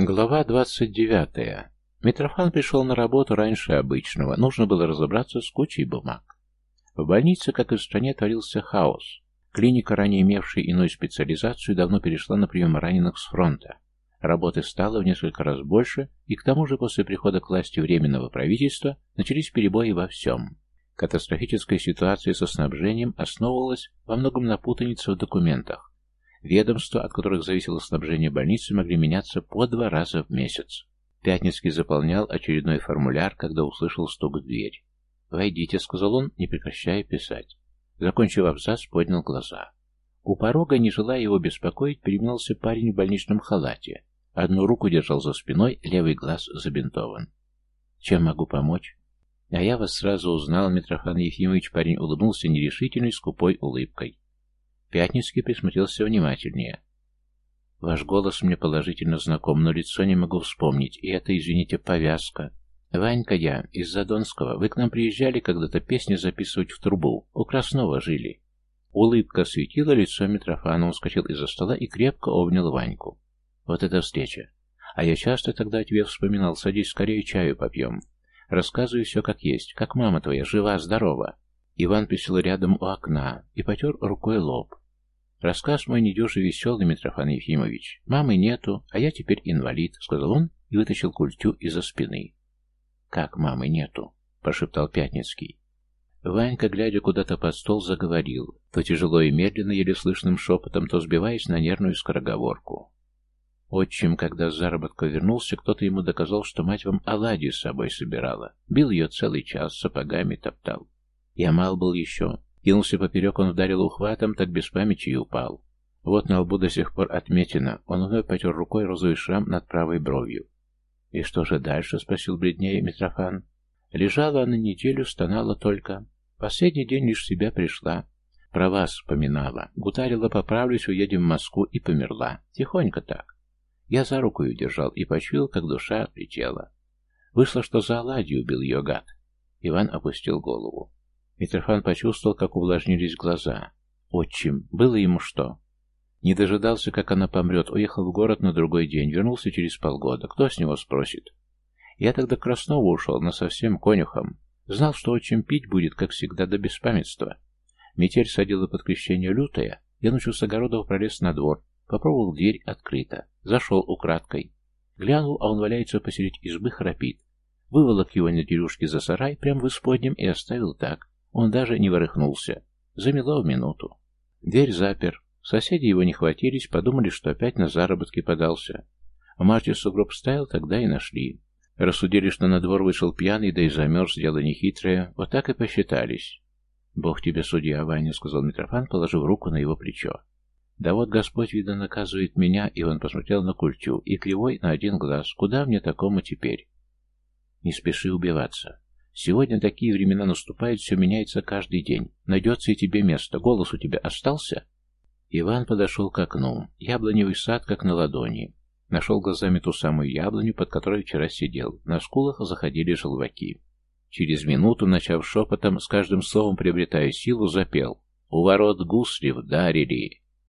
Глава 29. Митрофан пришел на работу раньше обычного. Нужно было разобраться с кучей бумаг. В больнице, как и в стране, творился хаос. Клиника, ранее имевшая иную специализацию, давно перешла на прием раненых с фронта. Работы стало в несколько раз больше, и к тому же после прихода к власти Временного правительства начались перебои во всем. Катастрофическая ситуация со снабжением основывалась во многом на путанице в документах. Ведомства, от которых зависело снабжение больницы, могли меняться по два раза в месяц. Пятницкий заполнял очередной формуляр, когда услышал стук в дверь. «Войдите», — сказал он, не прекращая писать. Закончив абзац, поднял глаза. У порога, не желая его беспокоить, переминался парень в больничном халате. Одну руку держал за спиной, левый глаз забинтован. «Чем могу помочь?» «А я вас сразу узнал, Митрофан Ефимович», парень улыбнулся нерешительной, скупой улыбкой. Пятницкий присмотрелся внимательнее. «Ваш голос мне положительно знаком, но лицо не могу вспомнить, и это, извините, повязка. Ванька я, из Задонского. Вы к нам приезжали когда-то песни записывать в трубу. У Краснова жили». Улыбка светила лицо Митрофана, он вскочил из-за стола и крепко обнял Ваньку. «Вот эта встреча. А я часто тогда о тебе вспоминал. Садись, скорее чаю попьем. Рассказывай все как есть. Как мама твоя, жива, здорова?» Иван присел рядом у окна и потер рукой лоб. «Рассказ мой недюжий веселый, Митрофан Ефимович. Мамы нету, а я теперь инвалид», — сказал он и вытащил культю из-за спины. «Как мамы нету?» — прошептал Пятницкий. Ванька, глядя куда-то под стол, заговорил, то тяжело и медленно, еле слышным шепотом, то сбиваясь на нервную скороговорку. Отчим, когда с заработка вернулся, кто-то ему доказал, что мать вам оладьи с собой собирала. Бил ее целый час, сапогами топтал. Я мал был еще. Кинулся поперек, он ударил ухватом, так без памяти и упал. Вот на лбу до сих пор отметина. Он вновь потер рукой розовый шрам над правой бровью. «И что же дальше?» — спросил бледнее Митрофан. Лежала она неделю, стонала только. Последний день лишь себя пришла. Про вас вспоминала. Гутарила, поправлюсь, уедем в Москву и померла. Тихонько так. Я за руку ее держал и почуял, как душа отлетела. Вышло, что за оладью убил ее гад. Иван опустил голову. Митрофан почувствовал, как увлажнились глаза. Отчим, было ему что? Не дожидался, как она помрет, уехал в город на другой день, вернулся через полгода. Кто с него спросит? Я тогда к Краснову ушел, совсем конюхом. Знал, что отчим пить будет, как всегда, до беспамятства. Метель садила под крещение лютая. Я ночью с огородов пролез на двор, попробовал дверь открыто. Зашел украдкой. Глянул, а он валяется посередине избы, храпит. Выволок его на дерюшке за сарай, прямо в исподнем, и оставил так. Он даже не ворыхнулся. Замело в минуту. Дверь запер. Соседи его не хватились, подумали, что опять на заработки подался. В марте сугроб ставил, тогда и нашли. Рассудили, что на двор вышел пьяный, да и замерз, дело нехитрое. Вот так и посчитались. «Бог тебе, судья, Ваня», — сказал Митрофан, положив руку на его плечо. «Да вот Господь, видно, наказывает меня», — и он посмотрел на культю, и кривой на один глаз. «Куда мне такому теперь?» «Не спеши убиваться. Сегодня такие времена наступают, все меняется каждый день. Найдется и тебе место. Голос у тебя остался?» Иван подошел к окну. Яблоневый сад, как на ладони. Нашел глазами ту самую яблоню, под которой вчера сидел. На скулах заходили желваки. Через минуту, начав шепотом, с каждым словом приобретая силу, запел. «У ворот гусли вдарили,